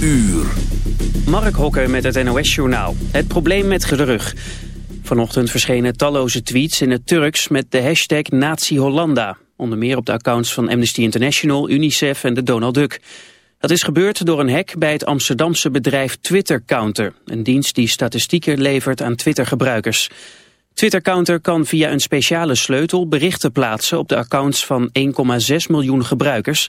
uur. Mark Hokker met het NOS-journaal. Het probleem met gedrug. Vanochtend verschenen talloze tweets in het Turks met de hashtag NaziHollanda. Onder meer op de accounts van Amnesty International, UNICEF en de Donald Duck. Dat is gebeurd door een hack bij het Amsterdamse bedrijf Twitter Counter. Een dienst die statistieken levert aan Twitter-gebruikers. Twitter Counter kan via een speciale sleutel berichten plaatsen op de accounts van 1,6 miljoen gebruikers.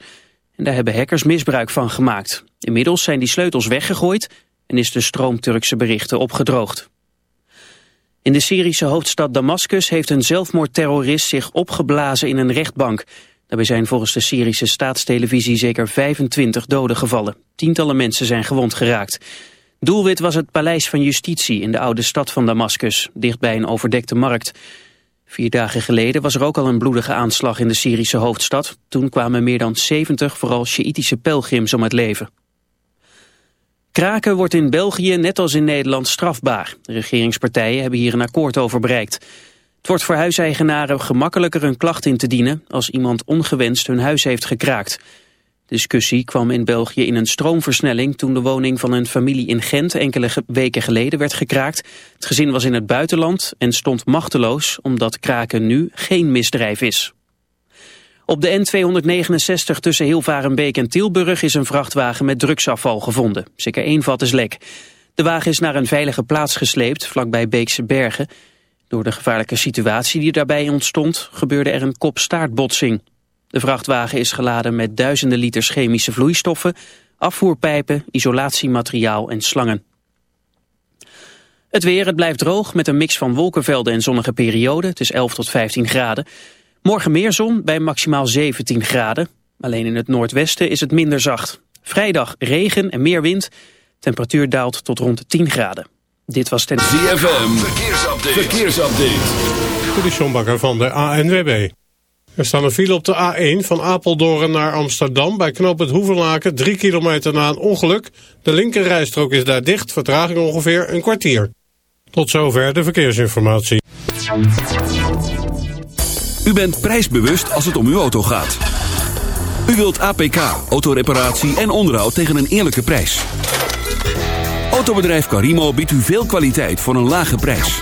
En daar hebben hackers misbruik van gemaakt. Inmiddels zijn die sleutels weggegooid en is de stroom Turkse berichten opgedroogd. In de Syrische hoofdstad Damascus heeft een zelfmoordterrorist zich opgeblazen in een rechtbank. Daarbij zijn volgens de Syrische staatstelevisie zeker 25 doden gevallen. Tientallen mensen zijn gewond geraakt. Doelwit was het paleis van justitie in de oude stad van Damascus, dichtbij een overdekte markt. Vier dagen geleden was er ook al een bloedige aanslag in de Syrische hoofdstad. Toen kwamen meer dan 70 vooral Sjiïtische pelgrims om het leven. Kraken wordt in België net als in Nederland strafbaar. De regeringspartijen hebben hier een akkoord over bereikt. Het wordt voor huiseigenaren gemakkelijker een klacht in te dienen... als iemand ongewenst hun huis heeft gekraakt. Discussie kwam in België in een stroomversnelling... toen de woning van een familie in Gent enkele weken geleden werd gekraakt. Het gezin was in het buitenland en stond machteloos... omdat kraken nu geen misdrijf is. Op de N269 tussen Hilvarenbeek en Tilburg is een vrachtwagen met drugsafval gevonden. Zeker één vat is lek. De wagen is naar een veilige plaats gesleept, vlakbij Beekse Bergen. Door de gevaarlijke situatie die daarbij ontstond, gebeurde er een kop-staartbotsing. De vrachtwagen is geladen met duizenden liters chemische vloeistoffen, afvoerpijpen, isolatiemateriaal en slangen. Het weer, het blijft droog met een mix van wolkenvelden en zonnige perioden. Het is 11 tot 15 graden. Morgen meer zon bij maximaal 17 graden. Alleen in het noordwesten is het minder zacht. Vrijdag regen en meer wind. Temperatuur daalt tot rond de 10 graden. Dit was ten... ZFM, verkeersupdate. verkeersupdate. De van de ANWB. Er staan een file op de A1 van Apeldoorn naar Amsterdam... bij knoop het Hoevenlaken, 3 kilometer na een ongeluk. De linkerrijstrook is daar dicht, vertraging ongeveer een kwartier. Tot zover de verkeersinformatie. U bent prijsbewust als het om uw auto gaat. U wilt APK, autoreparatie en onderhoud tegen een eerlijke prijs. Autobedrijf Carimo biedt u veel kwaliteit voor een lage prijs.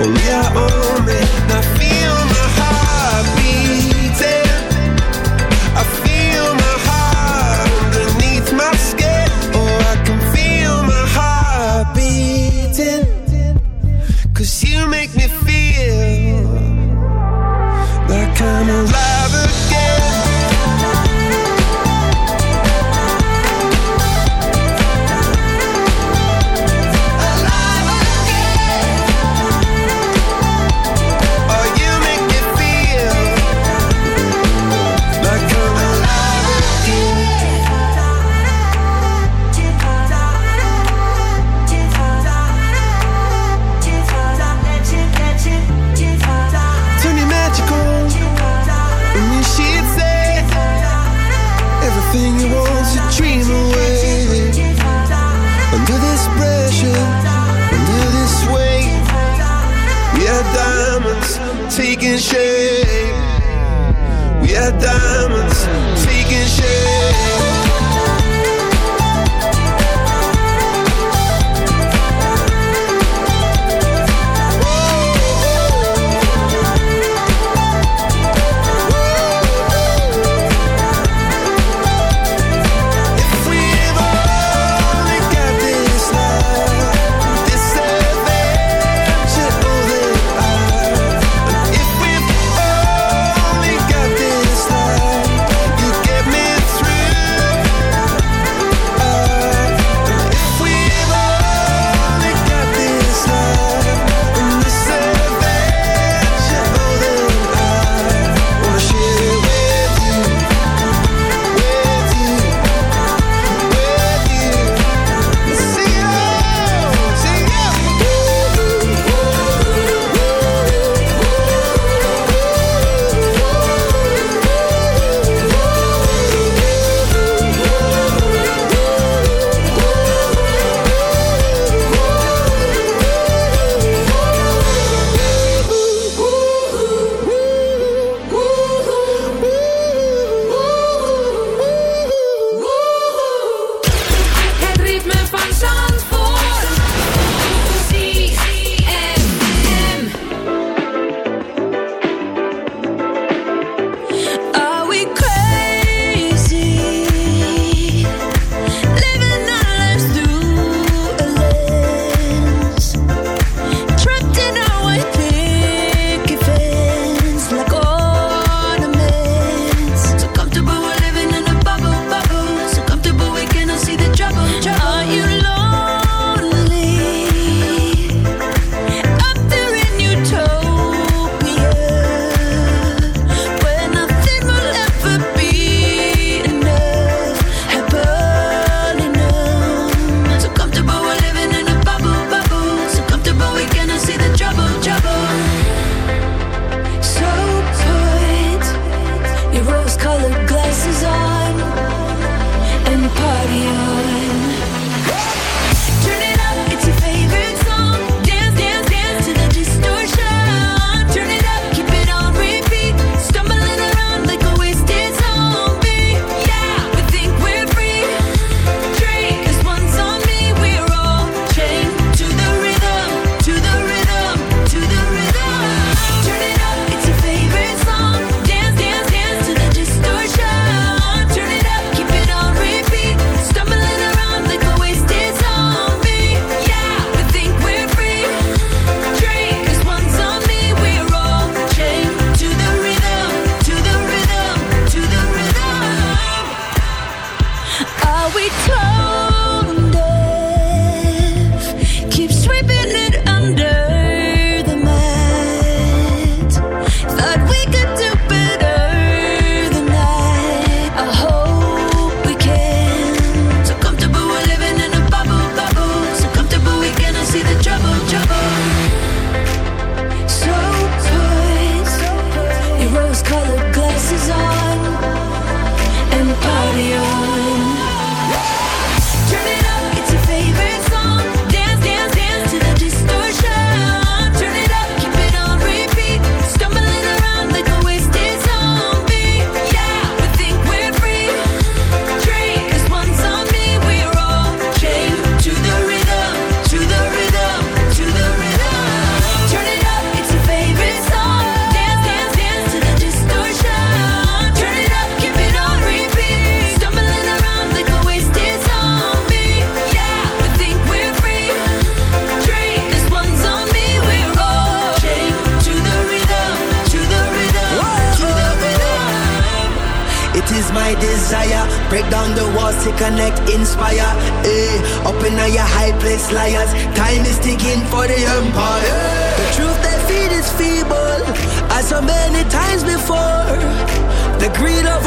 Oh yeah,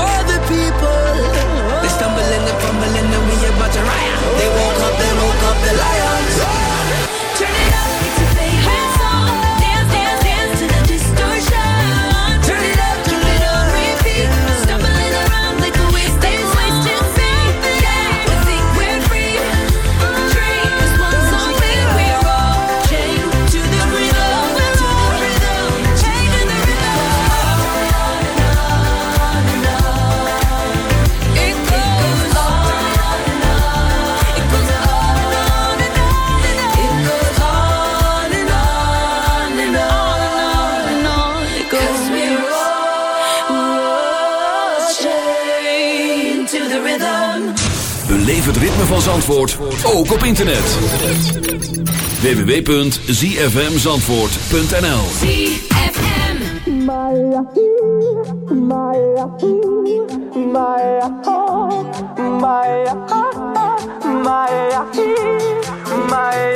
for the people. ritme van Zandvoort ook op internet. www.zfmzandvoort.nl ZFM My, my, my, oh, my, my, my, my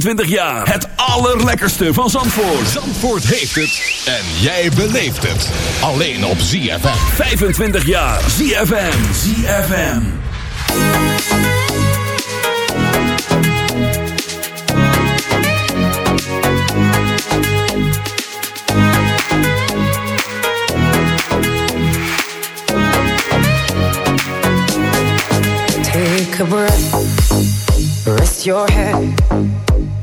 25 jaar. Het allerlekkerste van Zandvoort. Zandvoort heeft het. En jij beleeft het. Alleen op ZFM. 25 jaar. ZFM. ZFM. Take a breath. Rest your head.